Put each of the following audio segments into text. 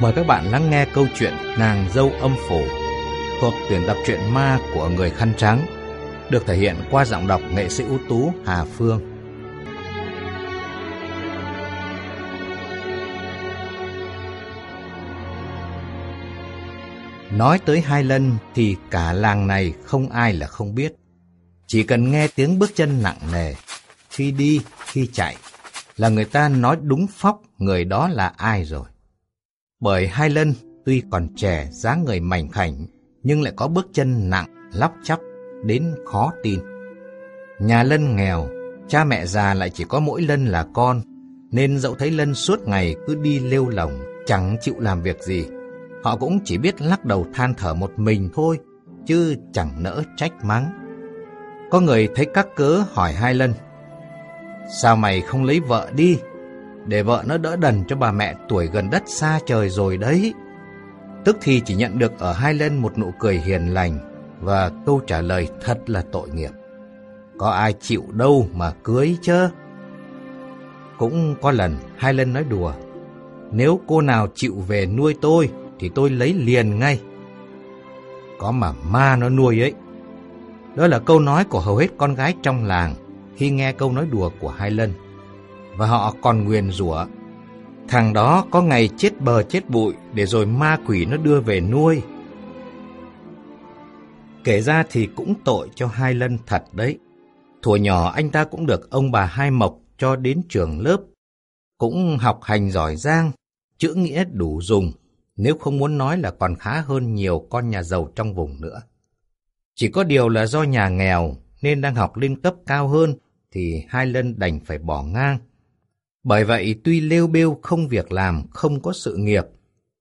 Mời các bạn lắng nghe câu chuyện Nàng dâu âm phủ thuộc tuyển tập truyện ma của người khăn trắng được thể hiện qua giọng đọc nghệ sĩ ưu tú Hà Phương. Nói tới Hai lần thì cả làng này không ai là không biết. Chỉ cần nghe tiếng bước chân nặng nề, khi đi, khi chạy, là người ta nói đúng phóc người đó là ai rồi. Bởi Hai Lân tuy còn trẻ, dáng người mảnh khảnh, nhưng lại có bước chân nặng, lóc chóc, đến khó tin. Nhà Lân nghèo, cha mẹ già lại chỉ có mỗi Lân là con, nên dẫu thấy Lân suốt ngày cứ đi lêu lỏng, chẳng chịu làm việc gì. Họ cũng chỉ biết lắc đầu than thở một mình thôi, chứ chẳng nỡ trách mắng. Có người thấy các cớ hỏi hai Lân, Sao mày không lấy vợ đi? Để vợ nó đỡ đần cho bà mẹ tuổi gần đất xa trời rồi đấy. Tức thì chỉ nhận được ở hai Lên một nụ cười hiền lành và câu trả lời thật là tội nghiệp. Có ai chịu đâu mà cưới chứ? Cũng có lần hai Lên nói đùa, nếu cô nào chịu về nuôi tôi thì tôi lấy liền ngay. Có mà ma nó nuôi ấy. Đó là câu nói của hầu hết con gái trong làng khi nghe câu nói đùa của Hai Lân. Và họ còn nguyền rủa Thằng đó có ngày chết bờ chết bụi để rồi ma quỷ nó đưa về nuôi. Kể ra thì cũng tội cho Hai Lân thật đấy. Thuở nhỏ anh ta cũng được ông bà Hai Mộc cho đến trường lớp. Cũng học hành giỏi giang, chữ nghĩa đủ dùng, nếu không muốn nói là còn khá hơn nhiều con nhà giàu trong vùng nữa. Chỉ có điều là do nhà nghèo nên đang học lên cấp cao hơn thì Hai Lân đành phải bỏ ngang. Bởi vậy tuy lêu bêu không việc làm, không có sự nghiệp,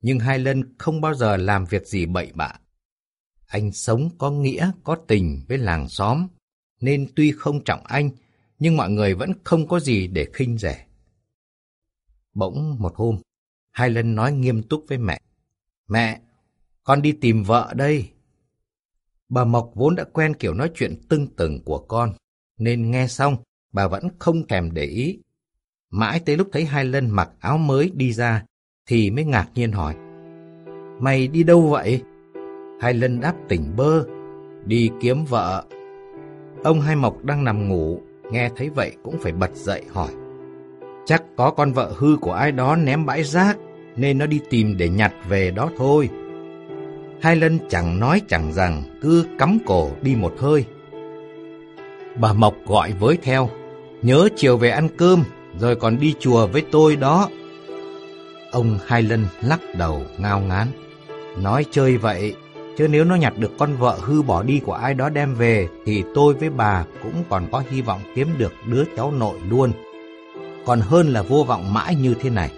nhưng Hai Lân không bao giờ làm việc gì bậy bạ. Anh sống có nghĩa, có tình với làng xóm, nên tuy không trọng anh, nhưng mọi người vẫn không có gì để khinh rẻ. Bỗng một hôm, Hai Lân nói nghiêm túc với mẹ. Mẹ, con đi tìm vợ đây. Bà Mộc vốn đã quen kiểu nói chuyện tưng tửng của con, nên nghe xong, bà vẫn không thèm để ý. Mãi tới lúc thấy Hai Lân mặc áo mới đi ra, thì mới ngạc nhiên hỏi. Mày đi đâu vậy? Hai Lân đáp tỉnh bơ, đi kiếm vợ. Ông Hai Mộc đang nằm ngủ, nghe thấy vậy cũng phải bật dậy hỏi. Chắc có con vợ hư của ai đó ném bãi rác, nên nó đi tìm để nhặt về đó thôi. Hai Lân chẳng nói chẳng rằng, cứ cắm cổ đi một hơi. Bà Mộc gọi với theo, nhớ chiều về ăn cơm, rồi còn đi chùa với tôi đó. Ông Hai Lân lắc đầu ngao ngán, nói chơi vậy, chứ nếu nó nhặt được con vợ hư bỏ đi của ai đó đem về, thì tôi với bà cũng còn có hy vọng kiếm được đứa cháu nội luôn. Còn hơn là vô vọng mãi như thế này.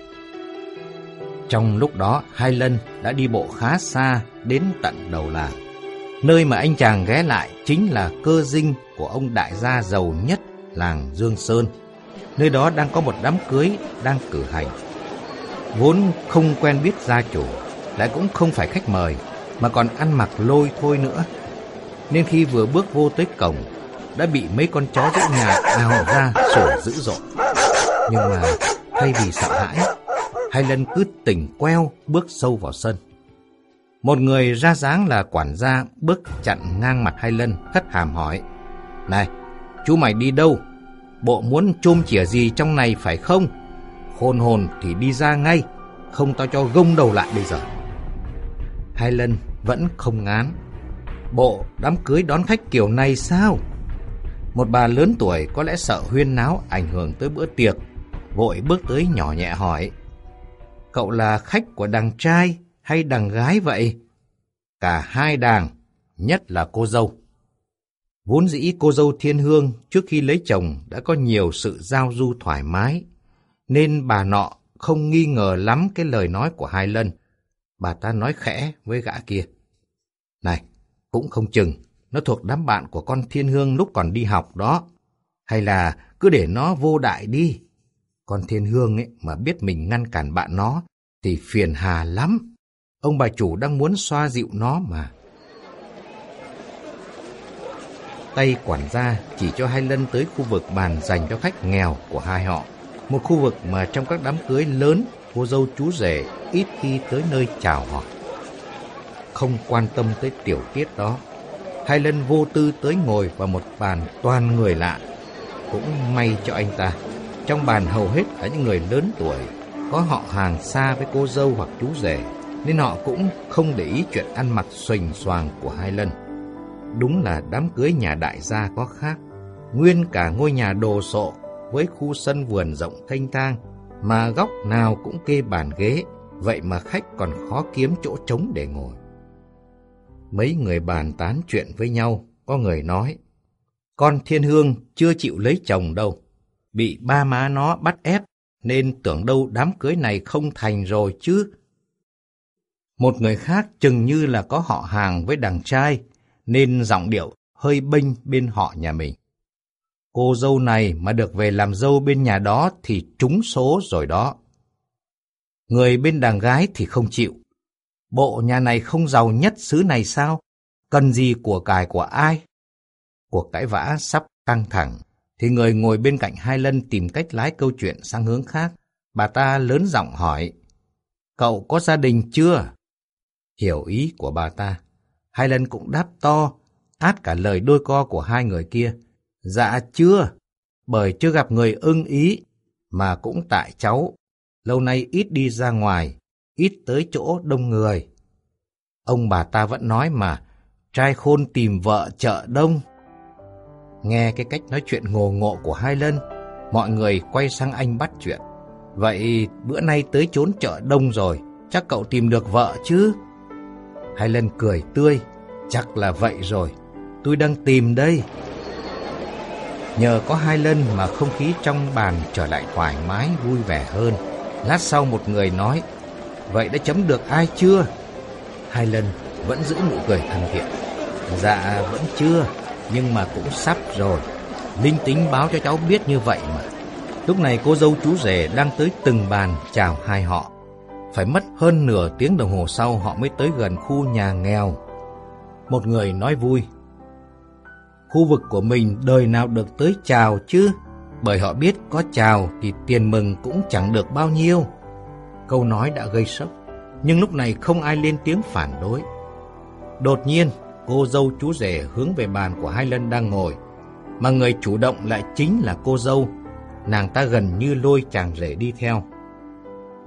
Trong lúc đó, Hai Lân đã đi bộ khá xa đến tận đầu làng. Nơi mà anh chàng ghé lại chính là cơ dinh của ông đại gia giàu nhất làng Dương Sơn. Nơi đó đang có một đám cưới đang cử hành. Vốn không quen biết gia chủ, lại cũng không phải khách mời, mà còn ăn mặc lôi thôi nữa. Nên khi vừa bước vô tới cổng, đã bị mấy con chó giữa nhà ào ra sủa dữ dội. Nhưng mà thay vì sợ hãi, hai lần cứ tỉnh queo bước sâu vào sân. Một người ra dáng là quản gia bước chặn ngang mặt hai lân, hất hàm hỏi. Này, chú mày đi đâu? Bộ muốn chôm chỉa gì trong này phải không? Khôn hồn thì đi ra ngay, không tao cho gông đầu lại bây giờ. Hai lần vẫn không ngán. Bộ đám cưới đón khách kiểu này sao? Một bà lớn tuổi có lẽ sợ huyên náo ảnh hưởng tới bữa tiệc, vội bước tới nhỏ nhẹ hỏi. Cậu là khách của đằng trai hay đằng gái vậy? Cả hai đàng, nhất là cô dâu. Vốn dĩ cô dâu thiên hương trước khi lấy chồng đã có nhiều sự giao du thoải mái, nên bà nọ không nghi ngờ lắm cái lời nói của hai lân. Bà ta nói khẽ với gã kia. Này, cũng không chừng, nó thuộc đám bạn của con thiên hương lúc còn đi học đó. Hay là cứ để nó vô đại đi. Con thiên hương ấy mà biết mình ngăn cản bạn nó thì phiền hà lắm. Ông bà chủ đang muốn xoa dịu nó mà. Tay quản gia chỉ cho hai lân tới khu vực bàn dành cho khách nghèo của hai họ. Một khu vực mà trong các đám cưới lớn cô dâu chú rể ít khi tới nơi chào họ Không quan tâm tới tiểu tiết đó, hai lân vô tư tới ngồi vào một bàn toàn người lạ. Cũng may cho anh ta, trong bàn hầu hết là những người lớn tuổi, có họ hàng xa với cô dâu hoặc chú rể, nên họ cũng không để ý chuyện ăn mặc xoành xoàng của hai lân Đúng là đám cưới nhà đại gia có khác. Nguyên cả ngôi nhà đồ sộ với khu sân vườn rộng thanh thang mà góc nào cũng kê bàn ghế, vậy mà khách còn khó kiếm chỗ trống để ngồi. Mấy người bàn tán chuyện với nhau, có người nói, con thiên hương chưa chịu lấy chồng đâu, bị ba má nó bắt ép, nên tưởng đâu đám cưới này không thành rồi chứ. Một người khác chừng như là có họ hàng với đàn trai, nên giọng điệu hơi bênh bên họ nhà mình. Cô dâu này mà được về làm dâu bên nhà đó thì trúng số rồi đó. Người bên đàn gái thì không chịu. Bộ nhà này không giàu nhất xứ này sao? Cần gì của cải của ai? Cuộc cãi vã sắp căng thẳng, thì người ngồi bên cạnh Hai Lân tìm cách lái câu chuyện sang hướng khác. Bà ta lớn giọng hỏi, cậu có gia đình chưa? Hiểu ý của bà ta, Hai lần cũng đáp to, át cả lời đôi co của hai người kia. Dạ chưa, bởi chưa gặp người ưng ý, mà cũng tại cháu, lâu nay ít đi ra ngoài, ít tới chỗ đông người. Ông bà ta vẫn nói mà, trai khôn tìm vợ chợ đông. Nghe cái cách nói chuyện ngồ ngộ của hai lân, mọi người quay sang anh bắt chuyện. Vậy bữa nay tới chốn chợ đông rồi, chắc cậu tìm được vợ chứ? Hai lần cười tươi, chắc là vậy rồi, tôi đang tìm đây. Nhờ có hai lần mà không khí trong bàn trở lại thoải mái vui vẻ hơn. Lát sau một người nói, vậy đã chấm được ai chưa? Hai lần vẫn giữ nụ cười thân thiện. Dạ vẫn chưa, nhưng mà cũng sắp rồi. Linh tính báo cho cháu biết như vậy mà. Lúc này cô dâu chú rể đang tới từng bàn chào hai họ. Phải mất hơn nửa tiếng đồng hồ sau họ mới tới gần khu nhà nghèo. Một người nói vui, Khu vực của mình đời nào được tới chào chứ, bởi họ biết có chào thì tiền mừng cũng chẳng được bao nhiêu. Câu nói đã gây sốc, nhưng lúc này không ai lên tiếng phản đối. Đột nhiên, cô dâu chú rể hướng về bàn của hai lân đang ngồi, mà người chủ động lại chính là cô dâu. Nàng ta gần như lôi chàng rể đi theo.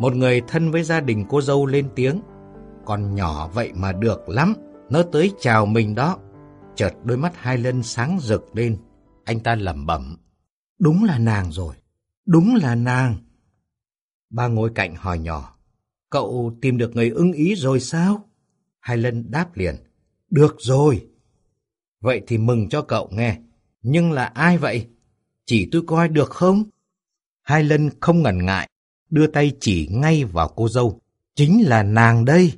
Một người thân với gia đình cô dâu lên tiếng, còn nhỏ vậy mà được lắm, nó tới chào mình đó. Chợt đôi mắt hai lân sáng rực lên, anh ta lẩm bẩm. Đúng là nàng rồi, đúng là nàng. Ba ngồi cạnh hỏi nhỏ, cậu tìm được người ưng ý rồi sao? Hai lân đáp liền, được rồi. Vậy thì mừng cho cậu nghe, nhưng là ai vậy? Chỉ tôi coi được không? Hai lân không ngần ngại, đưa tay chỉ ngay vào cô dâu. Chính là nàng đây.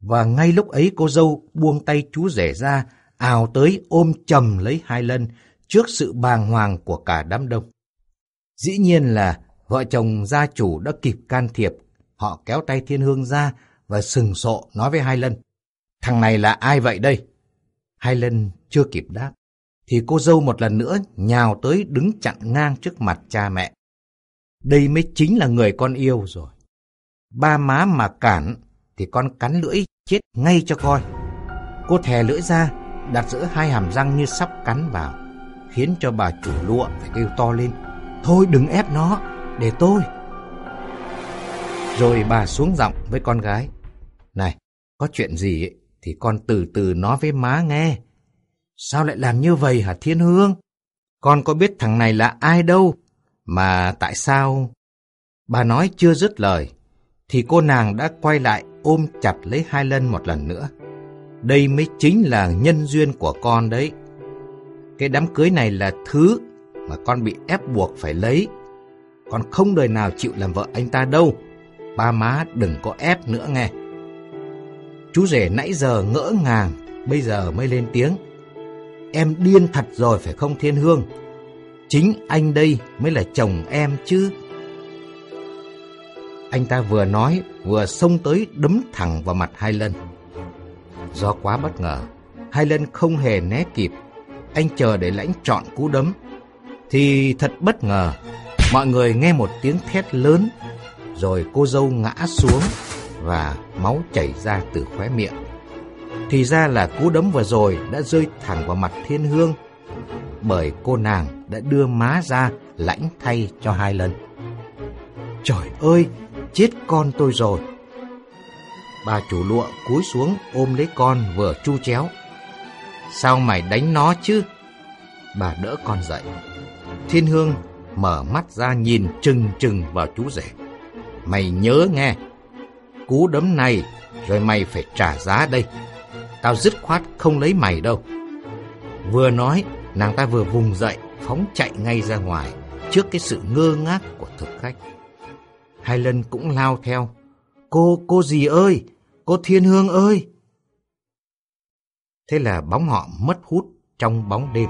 Và ngay lúc ấy cô dâu buông tay chú rể ra, ào tới ôm chầm lấy hai lân trước sự bàng hoàng của cả đám đông. Dĩ nhiên là vợ chồng gia chủ đã kịp can thiệp, họ kéo tay thiên hương ra và sừng sộ nói với hai lân. Thằng này là ai vậy đây? Hai lân chưa kịp đáp, thì cô dâu một lần nữa nhào tới đứng chặn ngang trước mặt cha mẹ. Đây mới chính là người con yêu rồi. Ba má mà cản thì con cắn lưỡi chết ngay cho coi. Cô thè lưỡi ra, đặt giữa hai hàm răng như sắp cắn vào, khiến cho bà chủ lụa phải kêu to lên. Thôi đừng ép nó, để tôi. Rồi bà xuống giọng với con gái. Này, có chuyện gì ấy, thì con từ từ nói với má nghe. Sao lại làm như vậy hả Thiên Hương? Con có biết thằng này là ai đâu, mà tại sao... Bà nói chưa dứt lời, thì cô nàng đã quay lại ôm chặt lấy Hai lần một lần nữa. Đây mới chính là nhân duyên của con đấy. Cái đám cưới này là thứ mà con bị ép buộc phải lấy. Con không đời nào chịu làm vợ anh ta đâu. Ba má đừng có ép nữa nghe. Chú rể nãy giờ ngỡ ngàng, bây giờ mới lên tiếng. Em điên thật rồi phải không Thiên Hương? Chính anh đây mới là chồng em chứ. Anh ta vừa nói vừa xông tới đấm thẳng vào mặt Hai Lân. Do quá bất ngờ, Hai Lân không hề né kịp. Anh chờ để lãnh trọn cú đấm. Thì thật bất ngờ, mọi người nghe một tiếng thét lớn, rồi cô dâu ngã xuống và máu chảy ra từ khóe miệng. Thì ra là cú đấm vừa rồi đã rơi thẳng vào mặt thiên hương, bởi cô nàng đã đưa má ra lãnh thay cho hai lần. Trời ơi, chết con tôi rồi! Bà chủ lụa cúi xuống ôm lấy con vừa chu chéo. Sao mày đánh nó chứ? Bà đỡ con dậy. Thiên Hương mở mắt ra nhìn trừng trừng vào chú rể. Mày nhớ nghe, cú đấm này rồi mày phải trả giá đây. Tao dứt khoát không lấy mày đâu. Vừa nói, nàng ta vừa vùng dậy, phóng chạy ngay ra ngoài, trước cái sự ngơ ngác của thực khách. Hai lần cũng lao theo. Cô, cô gì ơi? Cô Thiên Hương ơi! Thế là bóng họ mất hút trong bóng đêm.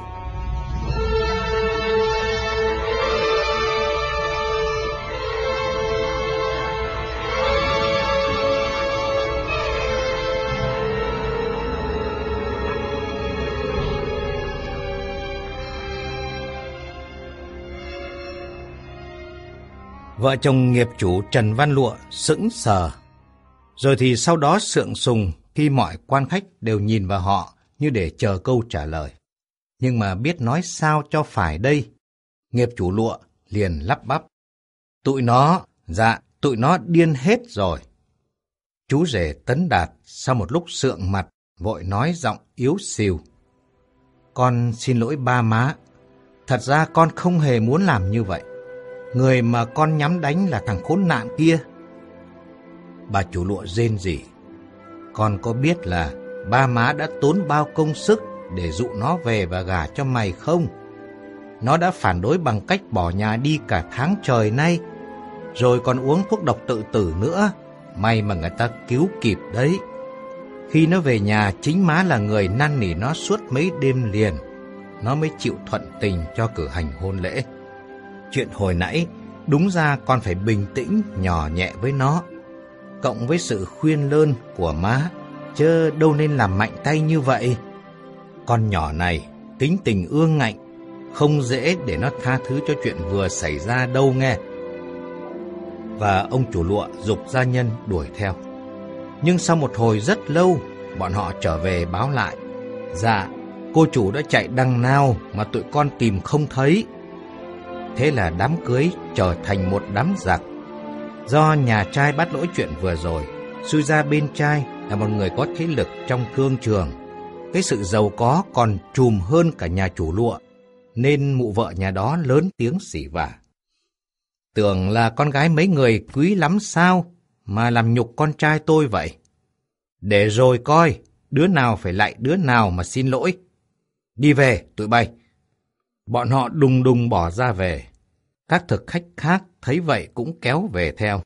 Vợ chồng nghiệp chủ Trần Văn Lụa sững sờ. Rồi thì sau đó sượng sùng khi mọi quan khách đều nhìn vào họ như để chờ câu trả lời. Nhưng mà biết nói sao cho phải đây. Nghiệp chủ lụa liền lắp bắp. Tụi nó, dạ, tụi nó điên hết rồi. Chú rể tấn đạt sau một lúc sượng mặt, vội nói giọng yếu xìu. Con xin lỗi ba má. Thật ra con không hề muốn làm như vậy. Người mà con nhắm đánh là thằng khốn nạn kia. Bà chủ lụa rên rỉ. Con có biết là ba má đã tốn bao công sức để dụ nó về và gả cho mày không? Nó đã phản đối bằng cách bỏ nhà đi cả tháng trời nay, rồi còn uống thuốc độc tự tử nữa. May mà người ta cứu kịp đấy. Khi nó về nhà, chính má là người năn nỉ nó suốt mấy đêm liền. Nó mới chịu thuận tình cho cử hành hôn lễ. Chuyện hồi nãy, đúng ra con phải bình tĩnh, nhỏ nhẹ với nó. Cộng với sự khuyên lơn của má, chứ đâu nên làm mạnh tay như vậy. Con nhỏ này, tính tình ương ngạnh, không dễ để nó tha thứ cho chuyện vừa xảy ra đâu nghe. Và ông chủ lụa dục gia nhân đuổi theo. Nhưng sau một hồi rất lâu, bọn họ trở về báo lại. Dạ, cô chủ đã chạy đằng nào mà tụi con tìm không thấy. Thế là đám cưới trở thành một đám giặc. Do nhà trai bắt lỗi chuyện vừa rồi, suy ra bên trai là một người có thế lực trong thương trường. Cái sự giàu có còn trùm hơn cả nhà chủ lụa, nên mụ vợ nhà đó lớn tiếng xỉ vả. Tưởng là con gái mấy người quý lắm sao mà làm nhục con trai tôi vậy? Để rồi coi, đứa nào phải lại đứa nào mà xin lỗi. Đi về, tụi bay. Bọn họ đùng đùng bỏ ra về. Các thực khách khác thấy vậy cũng kéo về theo.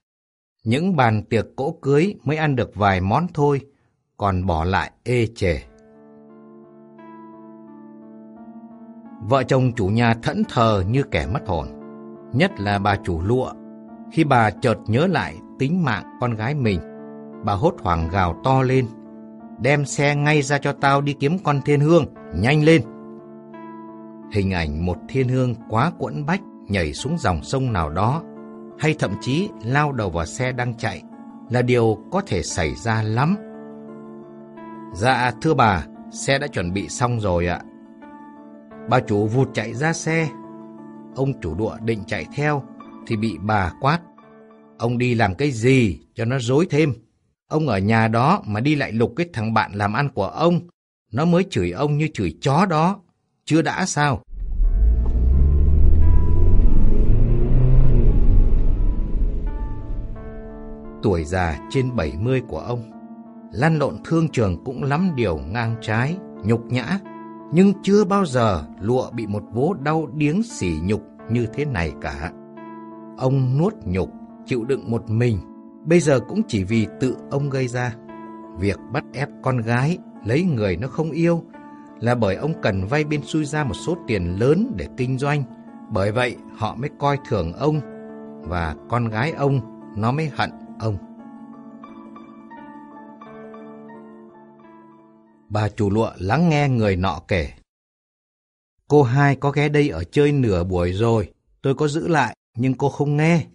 Những bàn tiệc cỗ cưới mới ăn được vài món thôi, còn bỏ lại ê chề. Vợ chồng chủ nhà thẫn thờ như kẻ mất hồn, nhất là bà chủ lụa. Khi bà chợt nhớ lại tính mạng con gái mình, bà hốt hoảng gào to lên. Đem xe ngay ra cho tao đi kiếm con thiên hương, nhanh lên! Hình ảnh một thiên hương quá quẫn bách nhảy xuống dòng sông nào đó, hay thậm chí lao đầu vào xe đang chạy, là điều có thể xảy ra lắm. Dạ, thưa bà, xe đã chuẩn bị xong rồi ạ. Bà chủ vụt chạy ra xe. Ông chủ đụa định chạy theo, thì bị bà quát. Ông đi làm cái gì cho nó dối thêm? Ông ở nhà đó mà đi lại lục cái thằng bạn làm ăn của ông, nó mới chửi ông như chửi chó đó. Chưa đã sao? Tuổi già trên 70 của ông, lăn lộn thương trường cũng lắm điều ngang trái, nhục nhã, nhưng chưa bao giờ lụa bị một vố đau điếng sỉ nhục như thế này cả. Ông nuốt nhục, chịu đựng một mình, bây giờ cũng chỉ vì tự ông gây ra. Việc bắt ép con gái lấy người nó không yêu là bởi ông cần vay bên xui ra một số tiền lớn để kinh doanh. Bởi vậy họ mới coi thường ông và con gái ông nó mới hận ông. Bà chủ lụa lắng nghe người nọ kể. Cô hai có ghé đây ở chơi nửa buổi rồi, tôi có giữ lại, nhưng cô không nghe.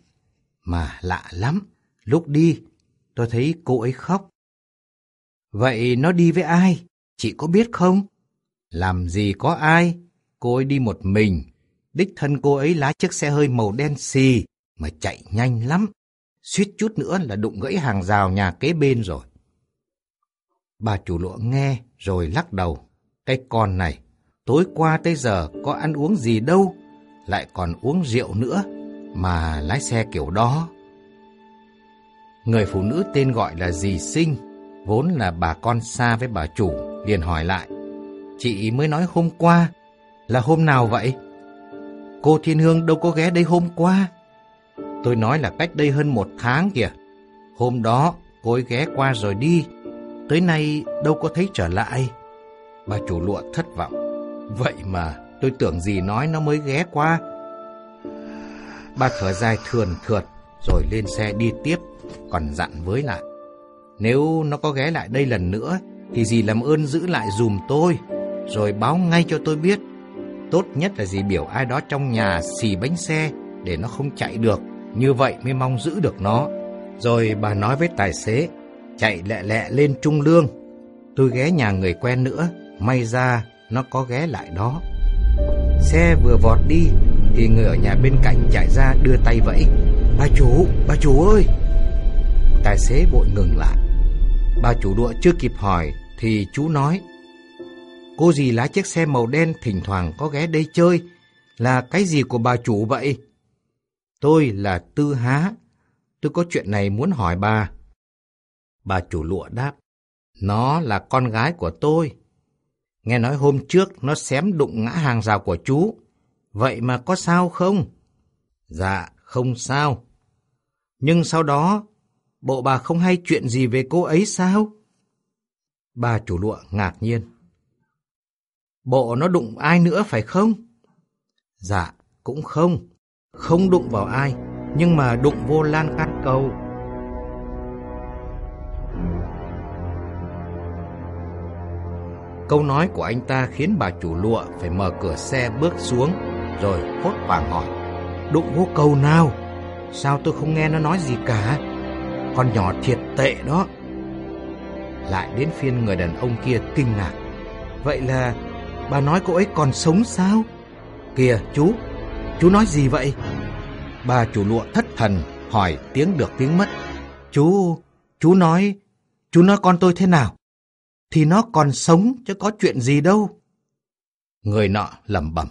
Mà lạ lắm, lúc đi, tôi thấy cô ấy khóc. Vậy nó đi với ai? Chị có biết không? Làm gì có ai? Cô ấy đi một mình. Đích thân cô ấy lái chiếc xe hơi màu đen xì mà chạy nhanh lắm. Suýt chút nữa là đụng gãy hàng rào nhà kế bên rồi. Bà chủ lụa nghe rồi lắc đầu. Cái con này, tối qua tới giờ có ăn uống gì đâu, lại còn uống rượu nữa, mà lái xe kiểu đó. Người phụ nữ tên gọi là dì Sinh, vốn là bà con xa với bà chủ, liền hỏi lại. Chị mới nói hôm qua, là hôm nào vậy? Cô Thiên Hương đâu có ghé đây hôm qua. Tôi nói là cách đây hơn một tháng kìa. Hôm đó cô ấy ghé qua rồi đi, tới nay đâu có thấy trở lại. Bà chủ lụa thất vọng. Vậy mà tôi tưởng gì nói nó mới ghé qua. Bà thở dài thườn thượt rồi lên xe đi tiếp, còn dặn với lại. Nếu nó có ghé lại đây lần nữa, thì dì làm ơn giữ lại dùm tôi, rồi báo ngay cho tôi biết. Tốt nhất là dì biểu ai đó trong nhà xì bánh xe để nó không chạy được, như vậy mới mong giữ được nó. Rồi bà nói với tài xế, chạy lẹ lẹ lên Trung Lương. Tôi ghé nhà người quen nữa, may ra nó có ghé lại đó. Xe vừa vọt đi thì người ở nhà bên cạnh chạy ra đưa tay vẫy. Bà chủ, bà chủ ơi! Tài xế vội ngừng lại. Bà chủ đụa chưa kịp hỏi thì chú nói. Cô gì lái chiếc xe màu đen thỉnh thoảng có ghé đây chơi là cái gì của bà chủ vậy? Tôi là Tư Há. Tôi có chuyện này muốn hỏi bà. Bà chủ lụa đáp. Nó là con gái của tôi. Nghe nói hôm trước nó xém đụng ngã hàng rào của chú. Vậy mà có sao không? Dạ, không sao. Nhưng sau đó, bộ bà không hay chuyện gì về cô ấy sao? Bà chủ lụa ngạc nhiên. Bộ nó đụng ai nữa phải không? Dạ, cũng không. Không đụng vào ai, nhưng mà đụng vô lan can cầu. Câu nói của anh ta khiến bà chủ lụa phải mở cửa xe bước xuống, rồi hốt hoảng hỏi. Đụng vô cầu nào? Sao tôi không nghe nó nói gì cả? Con nhỏ thiệt tệ đó. Lại đến phiên người đàn ông kia kinh ngạc. Vậy là bà nói cô ấy còn sống sao? Kìa chú, chú nói gì vậy? Bà chủ lụa thất thần hỏi tiếng được tiếng mất. Chú, chú nói, chú nói con tôi thế nào? thì nó còn sống chứ có chuyện gì đâu. Người nọ lẩm bẩm.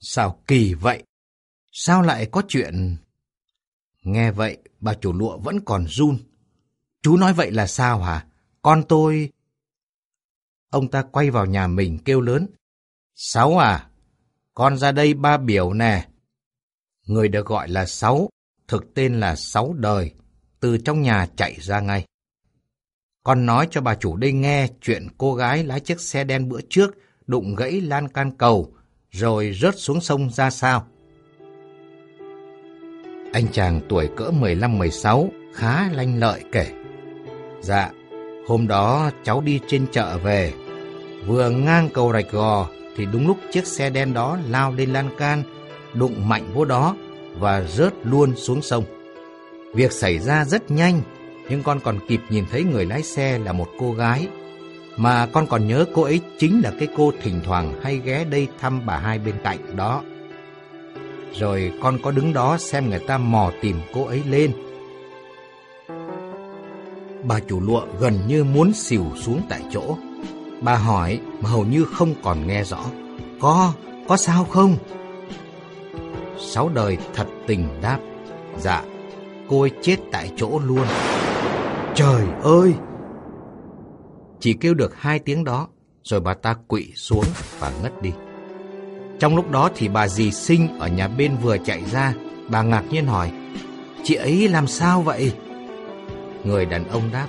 Sao kỳ vậy? Sao lại có chuyện... Nghe vậy, bà chủ lụa vẫn còn run. Chú nói vậy là sao hả? Con tôi... Ông ta quay vào nhà mình kêu lớn. Sáu à? Con ra đây ba biểu nè. Người được gọi là Sáu, thực tên là Sáu Đời, từ trong nhà chạy ra ngay. Con nói cho bà chủ đây nghe chuyện cô gái lái chiếc xe đen bữa trước đụng gãy lan can cầu rồi rớt xuống sông ra sao. Anh chàng tuổi cỡ 15-16 khá lanh lợi kể. Dạ, hôm đó cháu đi trên chợ về. Vừa ngang cầu rạch gò thì đúng lúc chiếc xe đen đó lao lên lan can, đụng mạnh vô đó và rớt luôn xuống sông. Việc xảy ra rất nhanh nhưng con còn kịp nhìn thấy người lái xe là một cô gái. Mà con còn nhớ cô ấy chính là cái cô thỉnh thoảng hay ghé đây thăm bà hai bên cạnh đó. Rồi con có đứng đó xem người ta mò tìm cô ấy lên. Bà chủ lụa gần như muốn xỉu xuống tại chỗ. Bà hỏi mà hầu như không còn nghe rõ. Có, có sao không? Sáu đời thật tình đáp. Dạ, cô ấy chết tại chỗ luôn. Trời ơi! Chỉ kêu được hai tiếng đó, rồi bà ta quỵ xuống và ngất đi. Trong lúc đó thì bà dì sinh ở nhà bên vừa chạy ra, bà ngạc nhiên hỏi, chị ấy làm sao vậy? Người đàn ông đáp,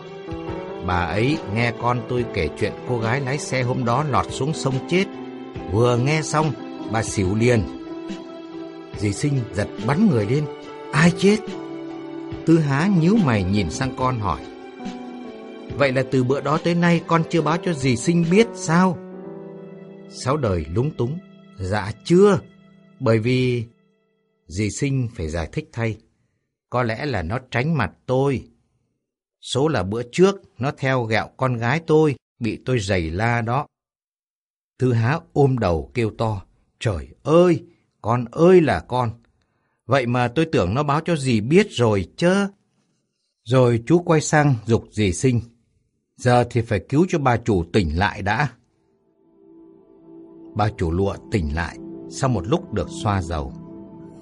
bà ấy nghe con tôi kể chuyện cô gái lái xe hôm đó lọt xuống sông chết. Vừa nghe xong, bà xỉu liền. Dì sinh giật bắn người lên, ai chết? Tư há nhíu mày nhìn sang con hỏi, Vậy là từ bữa đó tới nay con chưa báo cho dì sinh biết sao? Sáu đời lúng túng. Dạ chưa, bởi vì... Dì sinh phải giải thích thay. Có lẽ là nó tránh mặt tôi. Số là bữa trước nó theo gẹo con gái tôi, bị tôi giày la đó. Thư há ôm đầu kêu to. Trời ơi, con ơi là con. Vậy mà tôi tưởng nó báo cho dì biết rồi chứ. Rồi chú quay sang dục dì sinh. Giờ thì phải cứu cho bà chủ tỉnh lại đã. Bà chủ lụa tỉnh lại sau một lúc được xoa dầu.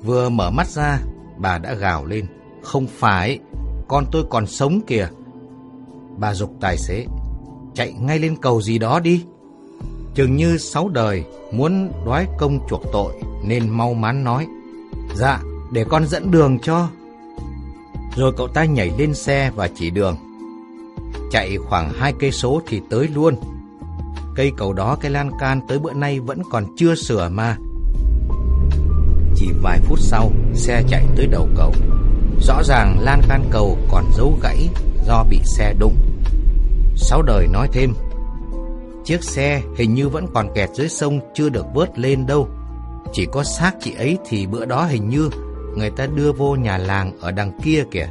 Vừa mở mắt ra, bà đã gào lên. Không phải, con tôi còn sống kìa. Bà dục tài xế, chạy ngay lên cầu gì đó đi. Chừng như sáu đời muốn đoái công chuộc tội nên mau mắn nói. Dạ, để con dẫn đường cho. Rồi cậu ta nhảy lên xe và chỉ đường. Chạy khoảng hai cây số thì tới luôn. Cây cầu đó cái lan can tới bữa nay vẫn còn chưa sửa mà. Chỉ vài phút sau, xe chạy tới đầu cầu. Rõ ràng lan can cầu còn dấu gãy do bị xe đụng. Sáu đời nói thêm, chiếc xe hình như vẫn còn kẹt dưới sông chưa được vớt lên đâu. Chỉ có xác chị ấy thì bữa đó hình như người ta đưa vô nhà làng ở đằng kia kìa.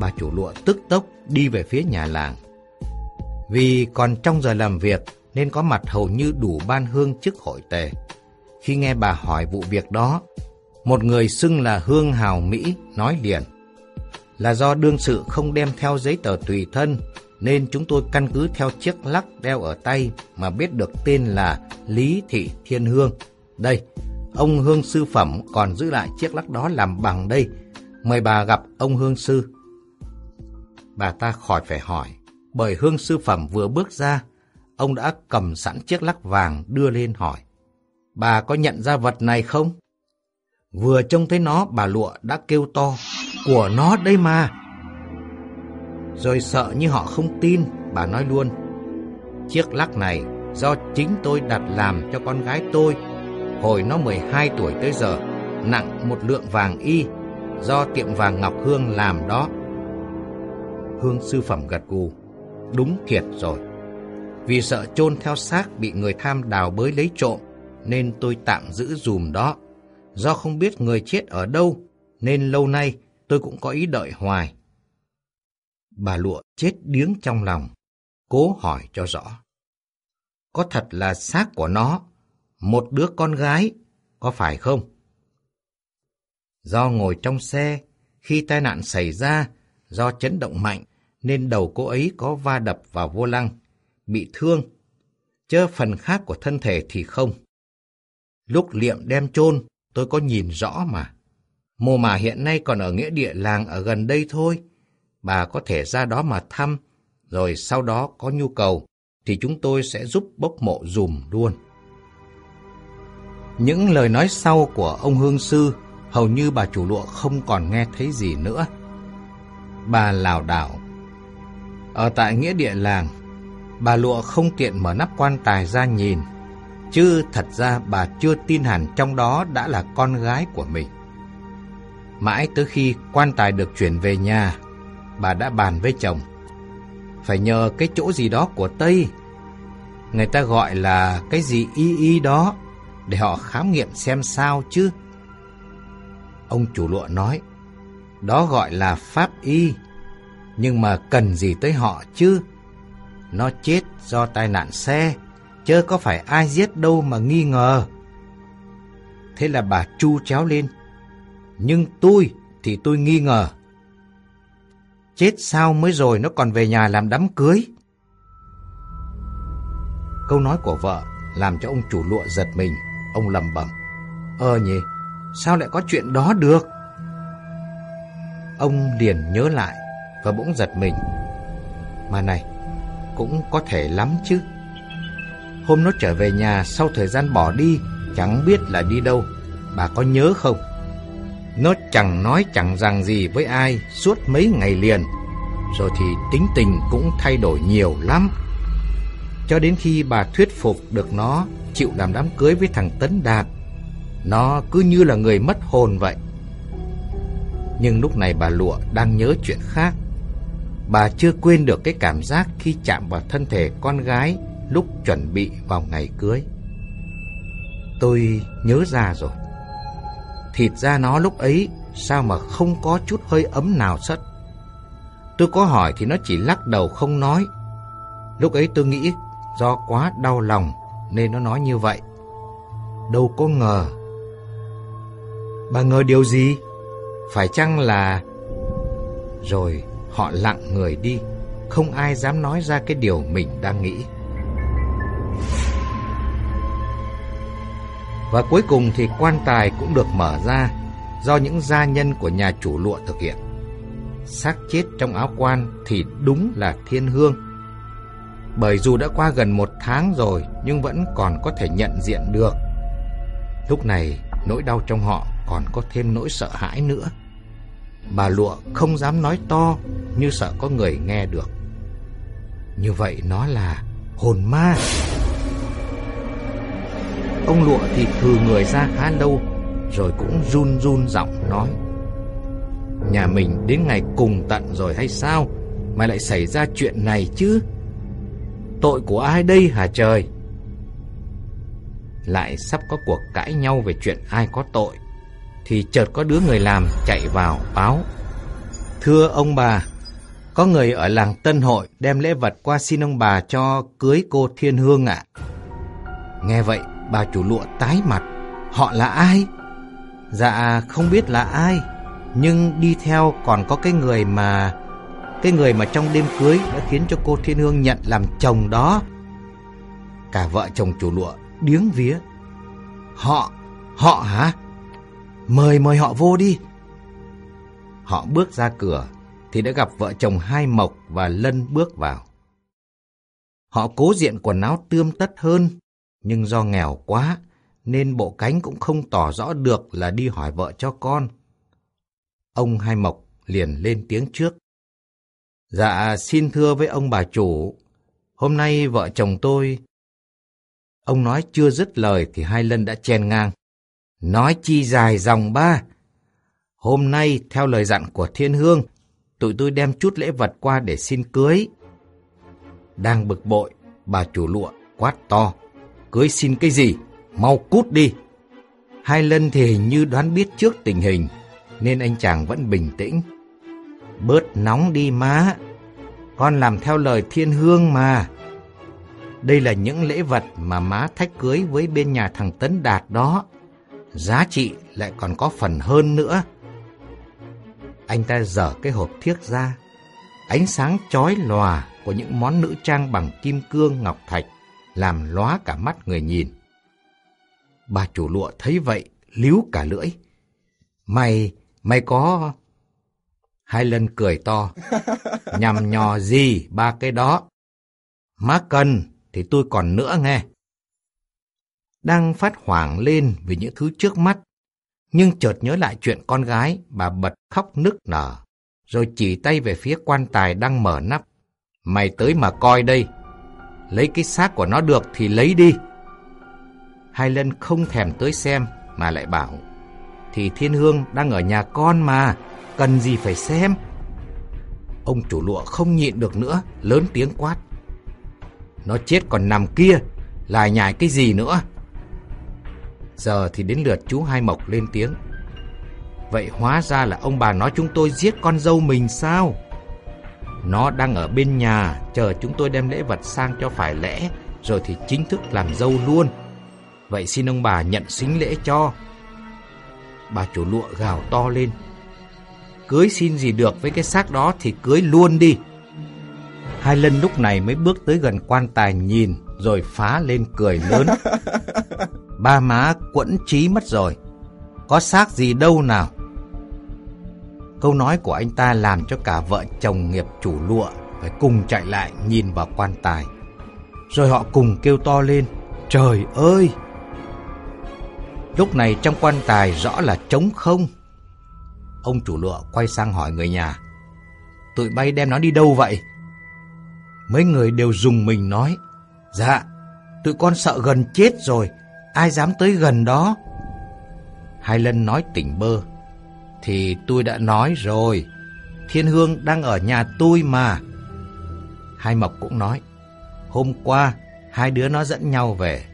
Bà chủ lụa tức tốc đi về phía nhà làng. Vì còn trong giờ làm việc nên có mặt hầu như đủ ban hương chức hội tề. Khi nghe bà hỏi vụ việc đó, một người xưng là Hương Hào Mỹ nói liền. Là do đương sự không đem theo giấy tờ tùy thân, nên chúng tôi căn cứ theo chiếc lắc đeo ở tay mà biết được tên là Lý Thị Thiên Hương. Đây, ông Hương Sư Phẩm còn giữ lại chiếc lắc đó làm bằng đây. Mời bà gặp ông Hương Sư. Bà ta khỏi phải hỏi, bởi Hương Sư Phẩm vừa bước ra, ông đã cầm sẵn chiếc lắc vàng đưa lên hỏi. Bà có nhận ra vật này không? Vừa trông thấy nó, bà lụa đã kêu to, của nó đây mà. Rồi sợ như họ không tin, bà nói luôn, chiếc lắc này do chính tôi đặt làm cho con gái tôi, hồi nó 12 tuổi tới giờ, nặng một lượng vàng y, do tiệm vàng Ngọc Hương làm đó. Hương sư phẩm gật gù, đúng thiệt rồi. Vì sợ chôn theo xác bị người tham đào bới lấy trộm, nên tôi tạm giữ dùm đó. Do không biết người chết ở đâu, nên lâu nay tôi cũng có ý đợi hoài. Bà lụa chết điếng trong lòng, cố hỏi cho rõ. Có thật là xác của nó, một đứa con gái, có phải không? Do ngồi trong xe, khi tai nạn xảy ra, do chấn động mạnh, nên đầu cô ấy có va đập vào vô lăng, bị thương, chớ phần khác của thân thể thì không. Lúc liệm đem chôn tôi có nhìn rõ mà. Mồ mả hiện nay còn ở nghĩa địa làng ở gần đây thôi. Bà có thể ra đó mà thăm, rồi sau đó có nhu cầu, thì chúng tôi sẽ giúp bốc mộ dùm luôn. Những lời nói sau của ông Hương Sư hầu như bà chủ lụa không còn nghe thấy gì nữa. Bà lảo đảo. Ở tại nghĩa địa làng, bà lụa không tiện mở nắp quan tài ra nhìn, chứ thật ra bà chưa tin hẳn trong đó đã là con gái của mình. Mãi tới khi quan tài được chuyển về nhà, bà đã bàn với chồng. Phải nhờ cái chỗ gì đó của Tây. Người ta gọi là cái gì y y đó, để họ khám nghiệm xem sao chứ. Ông chủ lụa nói, đó gọi là pháp y, nhưng mà cần gì tới họ chứ? Nó chết do tai nạn xe, chớ có phải ai giết đâu mà nghi ngờ. Thế là bà chu chéo lên. Nhưng tôi thì tôi nghi ngờ. Chết sao mới rồi nó còn về nhà làm đám cưới? Câu nói của vợ làm cho ông chủ lụa giật mình. Ông lầm bẩm. Ờ nhỉ, sao lại có chuyện đó được? Ông liền nhớ lại và bỗng giật mình. Mà này, cũng có thể lắm chứ. Hôm nó trở về nhà sau thời gian bỏ đi, chẳng biết là đi đâu. Bà có nhớ không? Nó chẳng nói chẳng rằng gì với ai suốt mấy ngày liền. Rồi thì tính tình cũng thay đổi nhiều lắm. Cho đến khi bà thuyết phục được nó chịu làm đám cưới với thằng Tấn Đạt, nó cứ như là người mất hồn vậy. Nhưng lúc này bà Lụa đang nhớ chuyện khác. Bà chưa quên được cái cảm giác khi chạm vào thân thể con gái lúc chuẩn bị vào ngày cưới. Tôi nhớ ra rồi. Thịt ra nó lúc ấy sao mà không có chút hơi ấm nào sất. Tôi có hỏi thì nó chỉ lắc đầu không nói. Lúc ấy tôi nghĩ do quá đau lòng nên nó nói như vậy. Đâu có ngờ. Bà ngờ điều gì? Phải chăng là... Rồi họ lặng người đi, không ai dám nói ra cái điều mình đang nghĩ. Và cuối cùng thì quan tài cũng được mở ra do những gia nhân của nhà chủ lụa thực hiện. xác chết trong áo quan thì đúng là thiên hương. Bởi dù đã qua gần một tháng rồi nhưng vẫn còn có thể nhận diện được. Lúc này, nỗi đau trong họ còn có thêm nỗi sợ hãi nữa. Bà lụa không dám nói to như sợ có người nghe được. Như vậy nó là hồn ma. Ông lụa thì thừ người ra khá lâu, Rồi cũng run run giọng nói. Nhà mình đến ngày cùng tận rồi hay sao Mà lại xảy ra chuyện này chứ? Tội của ai đây hả trời? Lại sắp có cuộc cãi nhau về chuyện ai có tội, Thì chợt có đứa người làm chạy vào báo. Thưa ông bà, Có người ở làng Tân Hội đem lễ vật qua xin ông bà cho cưới cô Thiên Hương ạ. Nghe vậy Bà chủ lụa tái mặt. Họ là ai? Dạ không biết là ai Nhưng đi theo còn có cái người mà Cái người mà trong đêm cưới Đã khiến cho cô Thiên Hương nhận làm chồng đó. Cả vợ chồng chủ lụa điếng vía. Họ, họ hả? Mời mời họ vô đi. Họ bước ra cửa Thì đã gặp vợ chồng Hai Mộc và Lân bước vào. Họ cố diện quần áo tươm tất hơn nhưng do nghèo quá nên bộ cánh cũng không tỏ rõ được là đi hỏi vợ cho con. Ông Hai Mộc liền lên tiếng trước. Dạ xin thưa với ông bà chủ, hôm nay vợ chồng tôi... Ông nói chưa dứt lời thì hai lân đã chen ngang. Nói chi dài dòng ba. Hôm nay theo lời dặn của thiên hương, tụi tôi đem chút lễ vật qua để xin cưới. Đang bực bội, bà chủ lụa quát to cưới xin cái gì, mau cút đi. Hai lần thì hình như đoán biết trước tình hình, nên anh chàng vẫn bình tĩnh. Bớt nóng đi má, con làm theo lời thiên hương mà. Đây là những lễ vật mà má thách cưới với bên nhà thằng Tấn Đạt đó. Giá trị lại còn có phần hơn nữa. Anh ta dở cái hộp thiếc ra. Ánh sáng chói lòa của những món nữ trang bằng kim cương ngọc thạch làm lóa cả mắt người nhìn. Bà chủ lụa thấy vậy, líu cả lưỡi. Mày, mày có... Hai lần cười to, nhằm nhò gì ba cái đó. Má cần thì tôi còn nữa nghe. Đang phát hoảng lên vì những thứ trước mắt, nhưng chợt nhớ lại chuyện con gái, bà bật khóc nức nở, rồi chỉ tay về phía quan tài đang mở nắp. Mày tới mà coi đây lấy cái xác của nó được thì lấy đi. Hai Lân không thèm tới xem mà lại bảo, thì Thiên Hương đang ở nhà con mà, cần gì phải xem. Ông chủ lụa không nhịn được nữa, lớn tiếng quát. Nó chết còn nằm kia, lại nhại cái gì nữa? Giờ thì đến lượt chú Hai Mộc lên tiếng. Vậy hóa ra là ông bà nói chúng tôi giết con dâu mình sao? Nó đang ở bên nhà chờ chúng tôi đem lễ vật sang cho phải lẽ rồi thì chính thức làm dâu luôn. Vậy xin ông bà nhận xính lễ cho. Bà chủ lụa gào to lên. Cưới xin gì được với cái xác đó thì cưới luôn đi. Hai lần lúc này mới bước tới gần quan tài nhìn rồi phá lên cười lớn. Ba má quẫn trí mất rồi. Có xác gì đâu nào. Câu nói của anh ta làm cho cả vợ chồng nghiệp chủ lụa phải cùng chạy lại nhìn vào quan tài. Rồi họ cùng kêu to lên, trời ơi! Lúc này trong quan tài rõ là trống không. Ông chủ lụa quay sang hỏi người nhà, tụi bay đem nó đi đâu vậy? Mấy người đều dùng mình nói, dạ, tụi con sợ gần chết rồi, ai dám tới gần đó? Hai lần nói tỉnh bơ, thì tôi đã nói rồi, Thiên Hương đang ở nhà tôi mà. Hai Mộc cũng nói, hôm qua hai đứa nó dẫn nhau về.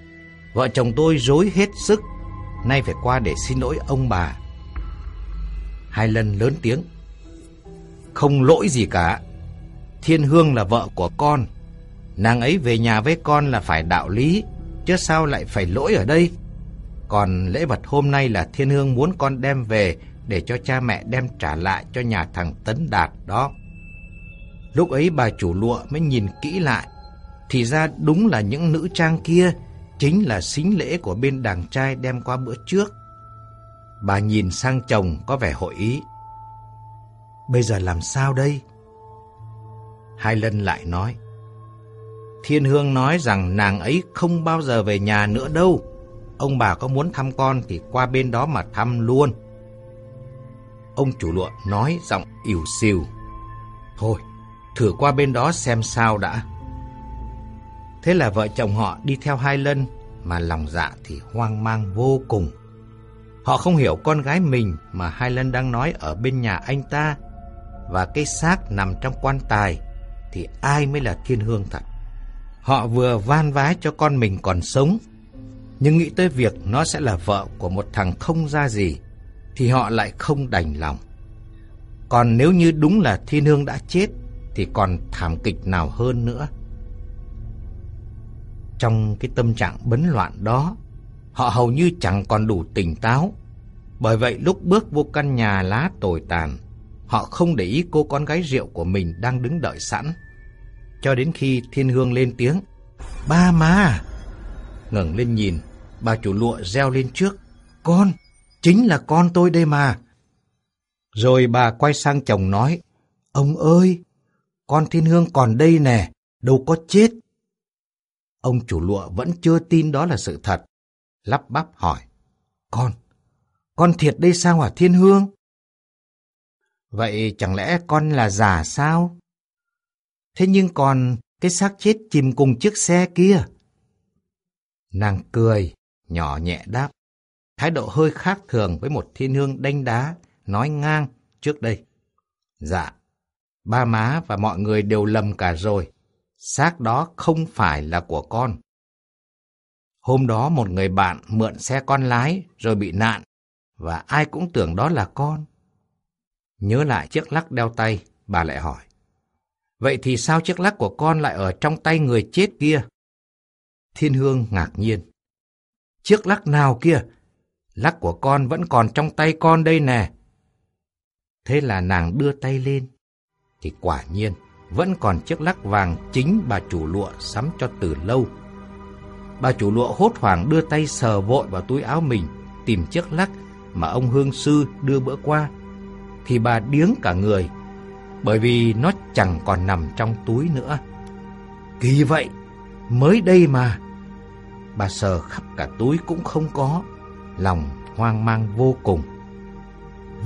Vợ chồng tôi dối hết sức, nay phải qua để xin lỗi ông bà. Hai lần lớn tiếng. Không lỗi gì cả. Thiên Hương là vợ của con. Nàng ấy về nhà với con là phải đạo lý, chứ sao lại phải lỗi ở đây? Còn lễ vật hôm nay là Thiên Hương muốn con đem về để cho cha mẹ đem trả lại cho nhà thằng Tấn Đạt đó. Lúc ấy bà chủ lụa mới nhìn kỹ lại, thì ra đúng là những nữ trang kia chính là xính lễ của bên đàn trai đem qua bữa trước. Bà nhìn sang chồng có vẻ hội ý. Bây giờ làm sao đây? Hai lần lại nói. Thiên Hương nói rằng nàng ấy không bao giờ về nhà nữa đâu. Ông bà có muốn thăm con thì qua bên đó mà thăm luôn. Ông chủ lụa nói giọng ỉu xìu. Thôi, thử qua bên đó xem sao đã. Thế là vợ chồng họ đi theo hai lân, mà lòng dạ thì hoang mang vô cùng. Họ không hiểu con gái mình mà hai lân đang nói ở bên nhà anh ta, và cái xác nằm trong quan tài, thì ai mới là thiên hương thật. Họ vừa van vái cho con mình còn sống, nhưng nghĩ tới việc nó sẽ là vợ của một thằng không ra gì, thì họ lại không đành lòng. Còn nếu như đúng là thiên hương đã chết, thì còn thảm kịch nào hơn nữa. Trong cái tâm trạng bấn loạn đó, họ hầu như chẳng còn đủ tỉnh táo. Bởi vậy lúc bước vô căn nhà lá tồi tàn, họ không để ý cô con gái rượu của mình đang đứng đợi sẵn. Cho đến khi Thiên Hương lên tiếng, Ba má! ngẩng lên nhìn, bà chủ lụa reo lên trước, Con! Chính là con tôi đây mà! Rồi bà quay sang chồng nói, Ông ơi! Con Thiên Hương còn đây nè, đâu có chết. Ông chủ lụa vẫn chưa tin đó là sự thật. Lắp bắp hỏi. Con, con thiệt đây sao hả Thiên Hương? Vậy chẳng lẽ con là giả sao? Thế nhưng còn cái xác chết chìm cùng chiếc xe kia. Nàng cười, nhỏ nhẹ đáp. Thái độ hơi khác thường với một thiên hương đanh đá, nói ngang trước đây. Dạ, ba má và mọi người đều lầm cả rồi xác đó không phải là của con. Hôm đó một người bạn mượn xe con lái rồi bị nạn, và ai cũng tưởng đó là con. Nhớ lại chiếc lắc đeo tay, bà lại hỏi. Vậy thì sao chiếc lắc của con lại ở trong tay người chết kia? Thiên Hương ngạc nhiên. Chiếc lắc nào kia? Lắc của con vẫn còn trong tay con đây nè. Thế là nàng đưa tay lên. Thì quả nhiên, vẫn còn chiếc lắc vàng chính bà chủ lụa sắm cho từ lâu. Bà chủ lụa hốt hoảng đưa tay sờ vội vào túi áo mình, tìm chiếc lắc mà ông Hương Sư đưa bữa qua. Thì bà điếng cả người, bởi vì nó chẳng còn nằm trong túi nữa. Kỳ vậy, mới đây mà. Bà sờ khắp cả túi cũng không có, lòng hoang mang vô cùng.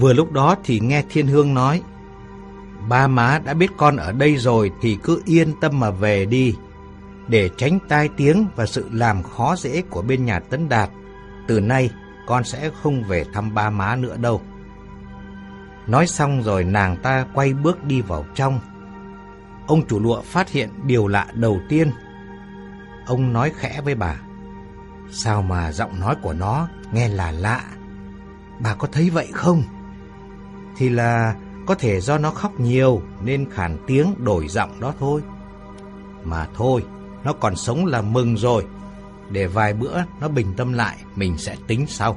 Vừa lúc đó thì nghe Thiên Hương nói, Ba má đã biết con ở đây rồi thì cứ yên tâm mà về đi. Để tránh tai tiếng và sự làm khó dễ của bên nhà Tấn Đạt, từ nay con sẽ không về thăm ba má nữa đâu. Nói xong rồi nàng ta quay bước đi vào trong. Ông chủ lụa phát hiện điều lạ đầu tiên. Ông nói khẽ với bà. Sao mà giọng nói của nó nghe là lạ? Bà có thấy vậy không? Thì là có thể do nó khóc nhiều nên khản tiếng đổi giọng đó thôi. Mà thôi, nó còn sống là mừng rồi. Để vài bữa nó bình tâm lại, mình sẽ tính sau.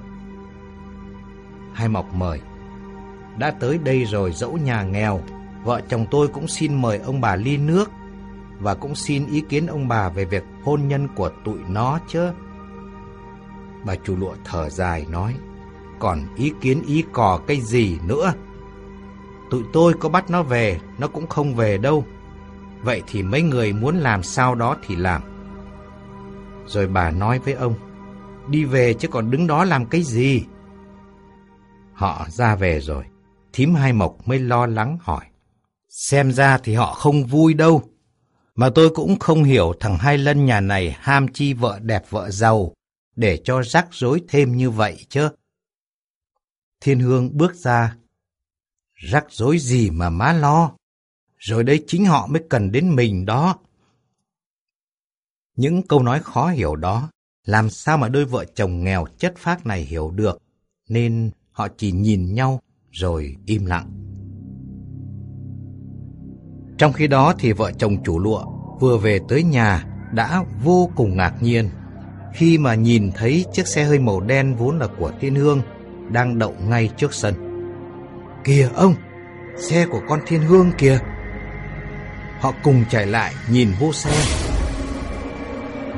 Hai Mọc mời. Đã tới đây rồi dẫu nhà nghèo, vợ chồng tôi cũng xin mời ông bà ly nước và cũng xin ý kiến ông bà về việc hôn nhân của tụi nó chứ. Bà chủ lụa thở dài nói, còn ý kiến ý cò cái gì nữa? Tụi tôi có bắt nó về, nó cũng không về đâu. Vậy thì mấy người muốn làm sao đó thì làm. Rồi bà nói với ông, đi về chứ còn đứng đó làm cái gì? Họ ra về rồi, thím hai mộc mới lo lắng hỏi. Xem ra thì họ không vui đâu. Mà tôi cũng không hiểu thằng hai lân nhà này ham chi vợ đẹp vợ giàu để cho rắc rối thêm như vậy chứ. Thiên Hương bước ra Rắc rối gì mà má lo? Rồi đấy chính họ mới cần đến mình đó. Những câu nói khó hiểu đó, làm sao mà đôi vợ chồng nghèo chất phác này hiểu được, nên họ chỉ nhìn nhau rồi im lặng. Trong khi đó thì vợ chồng chủ lụa vừa về tới nhà đã vô cùng ngạc nhiên khi mà nhìn thấy chiếc xe hơi màu đen vốn là của Thiên Hương đang đậu ngay trước sân. Kìa ông, xe của con Thiên Hương kìa. Họ cùng chạy lại nhìn vô xe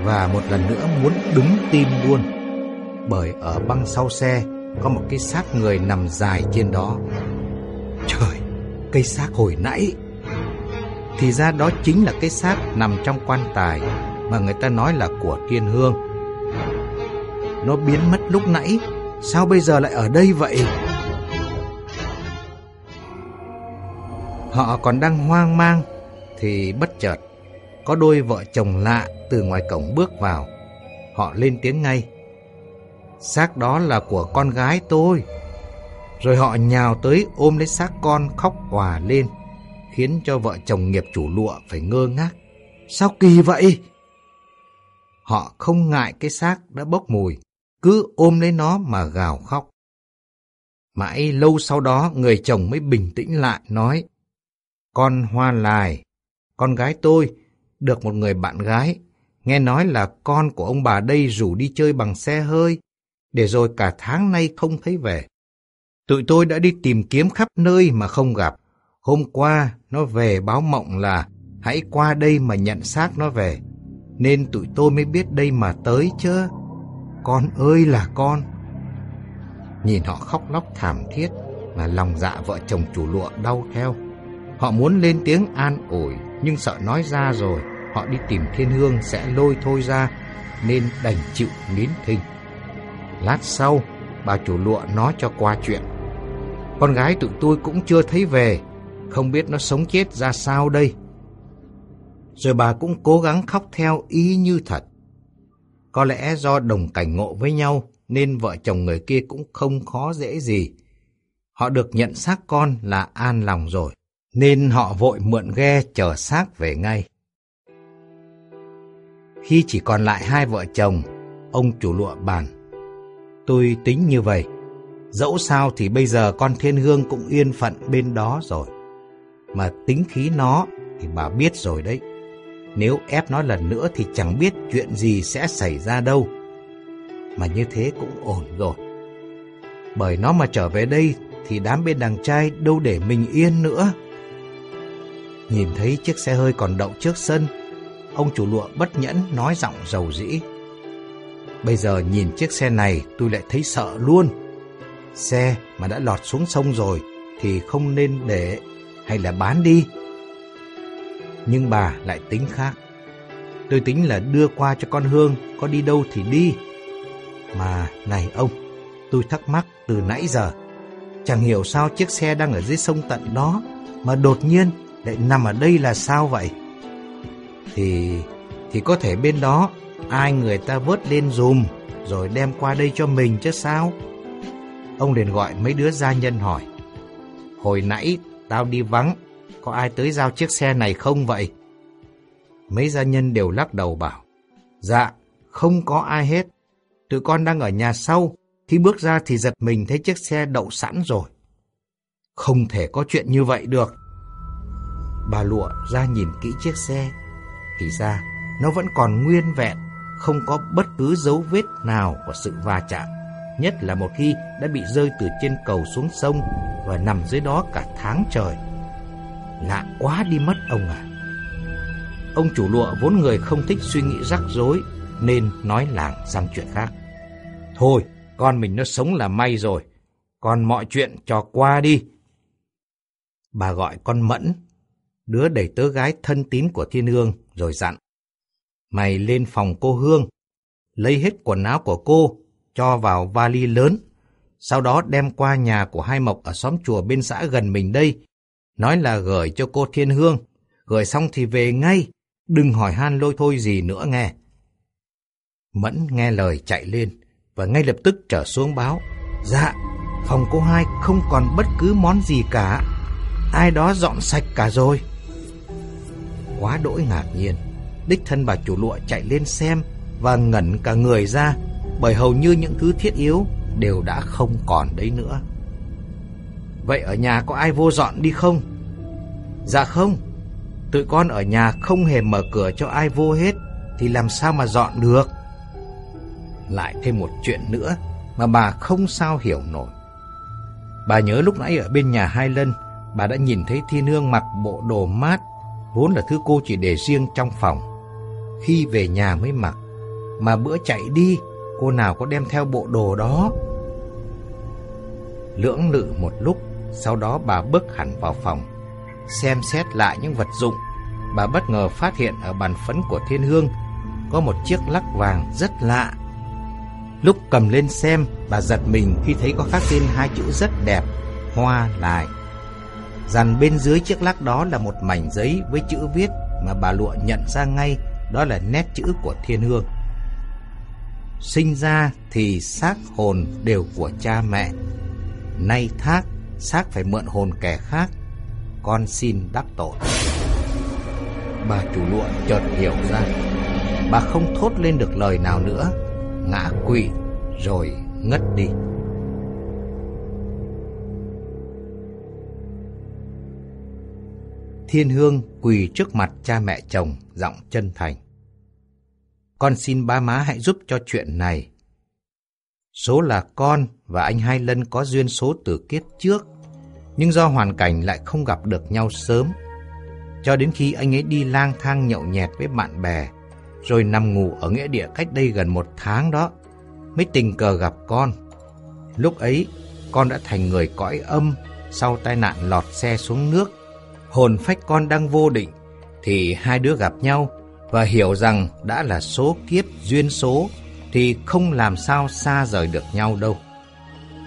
và một lần nữa muốn đứng tim luôn bởi ở băng sau xe có một cái xác người nằm dài trên đó. Trời, cây xác hồi nãy. Thì ra đó chính là cái xác nằm trong quan tài mà người ta nói là của Thiên Hương. Nó biến mất lúc nãy, sao bây giờ lại ở đây vậy? Họ còn đang hoang mang thì bất chợt có đôi vợ chồng lạ từ ngoài cổng bước vào. Họ lên tiếng ngay. Xác đó là của con gái tôi. Rồi họ nhào tới ôm lấy xác con khóc hòa lên, khiến cho vợ chồng nghiệp chủ lụa phải ngơ ngác. Sao kỳ vậy? Họ không ngại cái xác đã bốc mùi, cứ ôm lấy nó mà gào khóc. Mãi lâu sau đó người chồng mới bình tĩnh lại nói Con Hoa Lài, con gái tôi, được một người bạn gái, nghe nói là con của ông bà đây rủ đi chơi bằng xe hơi, để rồi cả tháng nay không thấy về. Tụi tôi đã đi tìm kiếm khắp nơi mà không gặp. Hôm qua nó về báo mộng là hãy qua đây mà nhận xác nó về. Nên tụi tôi mới biết đây mà tới chứ. Con ơi là con. Nhìn họ khóc lóc thảm thiết mà lòng dạ vợ chồng chủ lụa đau theo. Họ muốn lên tiếng an ủi nhưng sợ nói ra rồi họ đi tìm thiên hương sẽ lôi thôi ra nên đành chịu nín thinh. Lát sau, bà chủ lụa nói cho qua chuyện. Con gái tụi tôi cũng chưa thấy về, không biết nó sống chết ra sao đây. Rồi bà cũng cố gắng khóc theo ý như thật. Có lẽ do đồng cảnh ngộ với nhau nên vợ chồng người kia cũng không khó dễ gì. Họ được nhận xác con là an lòng rồi, nên họ vội mượn ghe chờ xác về ngay. Khi chỉ còn lại hai vợ chồng, ông chủ lụa bàn. Tôi tính như vậy, dẫu sao thì bây giờ con thiên hương cũng yên phận bên đó rồi. Mà tính khí nó thì bà biết rồi đấy. Nếu ép nó lần nữa thì chẳng biết chuyện gì sẽ xảy ra đâu. Mà như thế cũng ổn rồi. Bởi nó mà trở về đây thì đám bên đằng trai đâu để mình yên nữa. Nhìn thấy chiếc xe hơi còn đậu trước sân, ông chủ lụa bất nhẫn nói giọng dầu dĩ. Bây giờ nhìn chiếc xe này tôi lại thấy sợ luôn. Xe mà đã lọt xuống sông rồi thì không nên để hay là bán đi. Nhưng bà lại tính khác. Tôi tính là đưa qua cho con Hương, có đi đâu thì đi. Mà này ông, tôi thắc mắc từ nãy giờ. Chẳng hiểu sao chiếc xe đang ở dưới sông tận đó mà đột nhiên lại nằm ở đây là sao vậy? Thì thì có thể bên đó ai người ta vớt lên dùm rồi đem qua đây cho mình chứ sao? Ông liền gọi mấy đứa gia nhân hỏi. Hồi nãy tao đi vắng, có ai tới giao chiếc xe này không vậy? Mấy gia nhân đều lắc đầu bảo. Dạ, không có ai hết. Tụi con đang ở nhà sau, khi bước ra thì giật mình thấy chiếc xe đậu sẵn rồi. Không thể có chuyện như vậy được. Bà lụa ra nhìn kỹ chiếc xe. Thì ra, nó vẫn còn nguyên vẹn, không có bất cứ dấu vết nào của sự va chạm. Nhất là một khi đã bị rơi từ trên cầu xuống sông và nằm dưới đó cả tháng trời. Lạ quá đi mất ông à. Ông chủ lụa vốn người không thích suy nghĩ rắc rối nên nói làng sang chuyện khác. Thôi, con mình nó sống là may rồi, còn mọi chuyện cho qua đi. Bà gọi con Mẫn, đứa đầy tớ gái thân tín của Thiên Hương, rồi dặn. Mày lên phòng cô Hương, lấy hết quần áo của cô, cho vào vali lớn, sau đó đem qua nhà của hai mộc ở xóm chùa bên xã gần mình đây, nói là gửi cho cô Thiên Hương, gửi xong thì về ngay, đừng hỏi han lôi thôi gì nữa nghe. Mẫn nghe lời chạy lên và ngay lập tức trở xuống báo. Dạ, phòng cô hai không còn bất cứ món gì cả. Ai đó dọn sạch cả rồi. Quá đỗi ngạc nhiên, đích thân bà chủ lụa chạy lên xem và ngẩn cả người ra bởi hầu như những thứ thiết yếu đều đã không còn đấy nữa. Vậy ở nhà có ai vô dọn đi không? Dạ không. Tụi con ở nhà không hề mở cửa cho ai vô hết thì làm sao mà dọn được? Lại thêm một chuyện nữa mà bà không sao hiểu nổi. Bà nhớ lúc nãy ở bên nhà Hai Lân, bà đã nhìn thấy Thiên Hương mặc bộ đồ mát, vốn là thứ cô chỉ để riêng trong phòng. Khi về nhà mới mặc, mà bữa chạy đi, cô nào có đem theo bộ đồ đó. Lưỡng lự một lúc, sau đó bà bước hẳn vào phòng, xem xét lại những vật dụng. Bà bất ngờ phát hiện ở bàn phấn của Thiên Hương có một chiếc lắc vàng rất lạ. Lúc cầm lên xem, bà giật mình khi thấy có khắc tên hai chữ rất đẹp, hoa lại. Dàn bên dưới chiếc lắc đó là một mảnh giấy với chữ viết mà bà lụa nhận ra ngay đó là nét chữ của Thiên Hương. Sinh ra thì xác hồn đều của cha mẹ. Nay thác, xác phải mượn hồn kẻ khác. Con xin đắc tội. Bà chủ lụa chợt hiểu ra. Bà không thốt lên được lời nào nữa. Ngã quỵ rồi ngất đi. Thiên Hương quỳ trước mặt cha mẹ chồng, giọng chân thành. Con xin ba má hãy giúp cho chuyện này. Số là con và anh Hai Lân có duyên số từ kiếp trước, nhưng do hoàn cảnh lại không gặp được nhau sớm. Cho đến khi anh ấy đi lang thang nhậu nhẹt với bạn bè, rồi nằm ngủ ở nghĩa địa cách đây gần một tháng đó, mới tình cờ gặp con. Lúc ấy, con đã thành người cõi âm sau tai nạn lọt xe xuống nước. Hồn phách con đang vô định, thì hai đứa gặp nhau và hiểu rằng đã là số kiếp duyên số thì không làm sao xa rời được nhau đâu.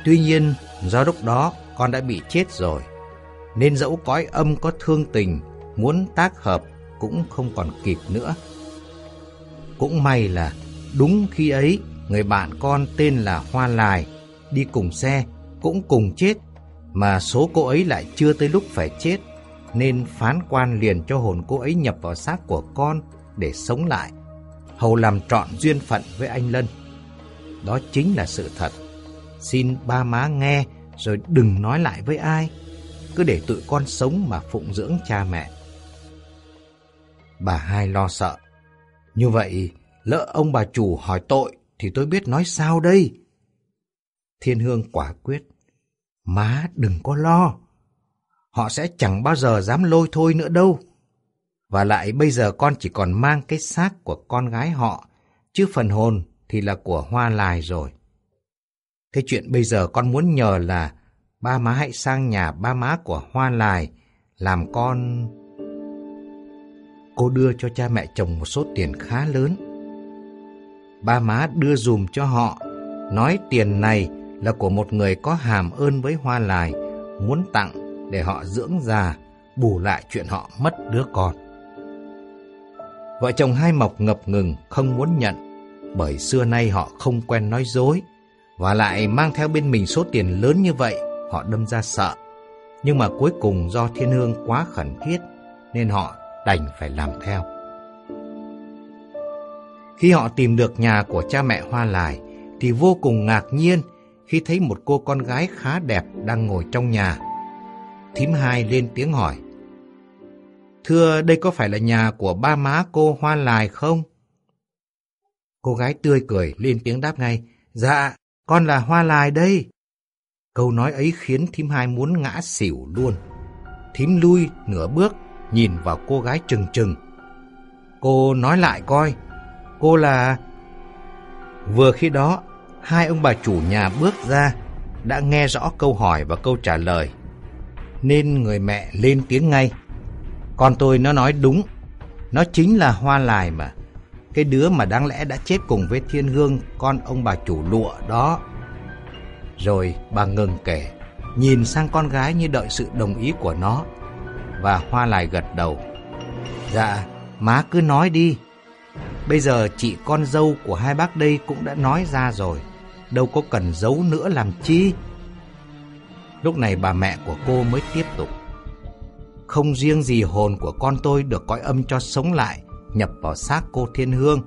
Tuy nhiên, do lúc đó con đã bị chết rồi, nên dẫu cõi âm có thương tình, muốn tác hợp cũng không còn kịp nữa. Cũng may là đúng khi ấy, người bạn con tên là Hoa Lài đi cùng xe cũng cùng chết, mà số cô ấy lại chưa tới lúc phải chết, nên phán quan liền cho hồn cô ấy nhập vào xác của con để sống lại, hầu làm trọn duyên phận với anh Lân. Đó chính là sự thật. Xin ba má nghe rồi đừng nói lại với ai. Cứ để tụi con sống mà phụng dưỡng cha mẹ. Bà hai lo sợ. Như vậy, lỡ ông bà chủ hỏi tội thì tôi biết nói sao đây? Thiên Hương quả quyết. Má đừng có lo. Họ sẽ chẳng bao giờ dám lôi thôi nữa đâu. Và lại bây giờ con chỉ còn mang cái xác của con gái họ, chứ phần hồn thì là của hoa lài rồi. Cái chuyện bây giờ con muốn nhờ là ba má hãy sang nhà ba má của hoa lài, làm con... Cô đưa cho cha mẹ chồng một số tiền khá lớn. Ba má đưa dùm cho họ, nói tiền này là của một người có hàm ơn với hoa lài, muốn tặng để họ dưỡng già, bù lại chuyện họ mất đứa con. Vợ chồng hai mộc ngập ngừng không muốn nhận, bởi xưa nay họ không quen nói dối, và lại mang theo bên mình số tiền lớn như vậy, họ đâm ra sợ. Nhưng mà cuối cùng do thiên hương quá khẩn thiết, nên họ đành phải làm theo. Khi họ tìm được nhà của cha mẹ Hoa Lài, thì vô cùng ngạc nhiên khi thấy một cô con gái khá đẹp đang ngồi trong nhà. Thím hai lên tiếng hỏi. Thưa, đây có phải là nhà của ba má cô Hoa Lài không? Cô gái tươi cười lên tiếng đáp ngay. Dạ, con là Hoa Lài đây. Câu nói ấy khiến thím hai muốn ngã xỉu luôn. Thím lui nửa bước, nhìn vào cô gái trừng trừng. Cô nói lại coi, cô là... Vừa khi đó, hai ông bà chủ nhà bước ra, đã nghe rõ câu hỏi và câu trả lời. Nên người mẹ lên tiếng ngay. Con tôi nó nói đúng, nó chính là hoa lài mà. Cái đứa mà đáng lẽ đã chết cùng với thiên hương con ông bà chủ lụa đó. Rồi bà ngừng kể, nhìn sang con gái như đợi sự đồng ý của nó. Và hoa lại gật đầu. Dạ, má cứ nói đi. Bây giờ chị con dâu của hai bác đây cũng đã nói ra rồi. Đâu có cần giấu nữa làm chi. Lúc này bà mẹ của cô mới tiếp tục. Không riêng gì hồn của con tôi được cõi âm cho sống lại, nhập vào xác cô Thiên Hương.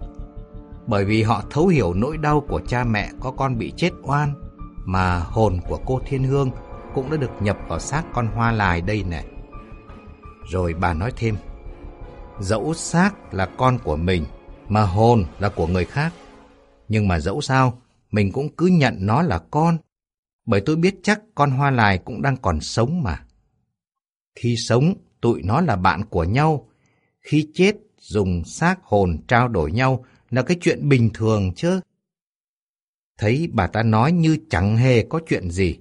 Bởi vì họ thấu hiểu nỗi đau của cha mẹ có con bị chết oan, mà hồn của cô Thiên Hương cũng đã được nhập vào xác con hoa lài đây nè. Rồi bà nói thêm, dẫu xác là con của mình, mà hồn là của người khác. Nhưng mà dẫu sao, mình cũng cứ nhận nó là con, bởi tôi biết chắc con hoa lài cũng đang còn sống mà. Khi sống, tụi nó là bạn của nhau. Khi chết, dùng xác hồn trao đổi nhau là cái chuyện bình thường chứ. Thấy bà ta nói như chẳng hề có chuyện gì.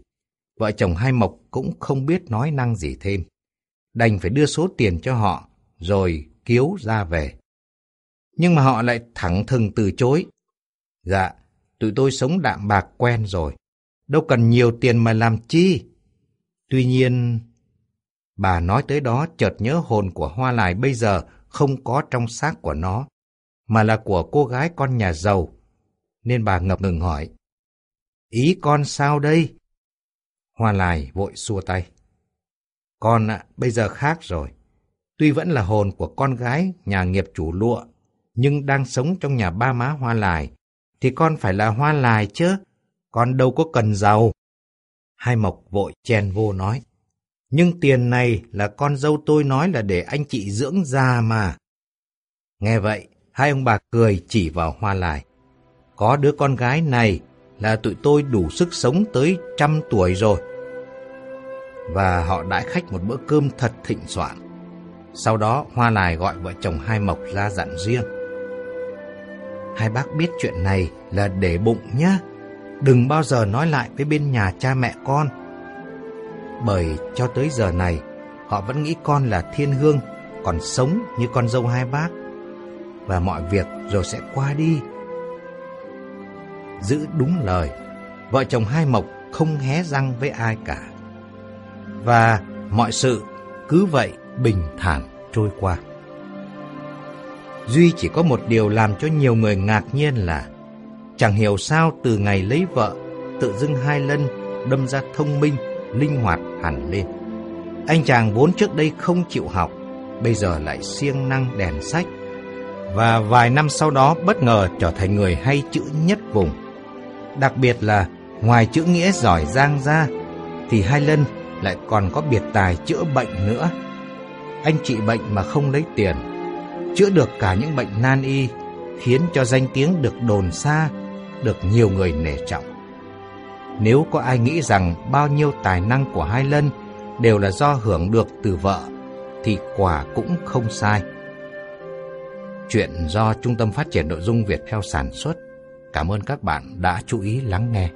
Vợ chồng hai Mộc cũng không biết nói năng gì thêm. Đành phải đưa số tiền cho họ, rồi kiếu ra về. Nhưng mà họ lại thẳng thừng từ chối. Dạ, tụi tôi sống đạm bạc quen rồi. Đâu cần nhiều tiền mà làm chi. Tuy nhiên, bà nói tới đó chợt nhớ hồn của Hoa Lài bây giờ không có trong xác của nó, mà là của cô gái con nhà giàu. Nên bà ngập ngừng hỏi, Ý con sao đây? Hoa Lài vội xua tay. Con ạ, bây giờ khác rồi. Tuy vẫn là hồn của con gái nhà nghiệp chủ lụa, nhưng đang sống trong nhà ba má Hoa Lài, thì con phải là Hoa Lài chứ, con đâu có cần giàu. Hai Mộc vội chen vô nói. Nhưng tiền này là con dâu tôi nói là để anh chị dưỡng già mà. Nghe vậy, hai ông bà cười chỉ vào hoa lại. Có đứa con gái này là tụi tôi đủ sức sống tới trăm tuổi rồi. Và họ đãi khách một bữa cơm thật thịnh soạn. Sau đó Hoa Lài gọi vợ chồng Hai Mộc ra dặn riêng. Hai bác biết chuyện này là để bụng nhá. Đừng bao giờ nói lại với bên nhà cha mẹ con bởi cho tới giờ này, họ vẫn nghĩ con là thiên hương, còn sống như con dâu hai bác. Và mọi việc rồi sẽ qua đi. Giữ đúng lời, vợ chồng hai mộc không hé răng với ai cả. Và mọi sự cứ vậy bình thản trôi qua. Duy chỉ có một điều làm cho nhiều người ngạc nhiên là chẳng hiểu sao từ ngày lấy vợ, tự dưng hai lân đâm ra thông minh linh hoạt hẳn lên. Anh chàng vốn trước đây không chịu học, bây giờ lại siêng năng đèn sách. Và vài năm sau đó bất ngờ trở thành người hay chữ nhất vùng. Đặc biệt là ngoài chữ nghĩa giỏi giang ra, thì Hai Lân lại còn có biệt tài chữa bệnh nữa. Anh trị bệnh mà không lấy tiền, chữa được cả những bệnh nan y, khiến cho danh tiếng được đồn xa, được nhiều người nể trọng. Nếu có ai nghĩ rằng bao nhiêu tài năng của Hai Lân đều là do hưởng được từ vợ, thì quả cũng không sai. Chuyện do Trung tâm Phát triển Nội dung Việt theo sản xuất. Cảm ơn các bạn đã chú ý lắng nghe.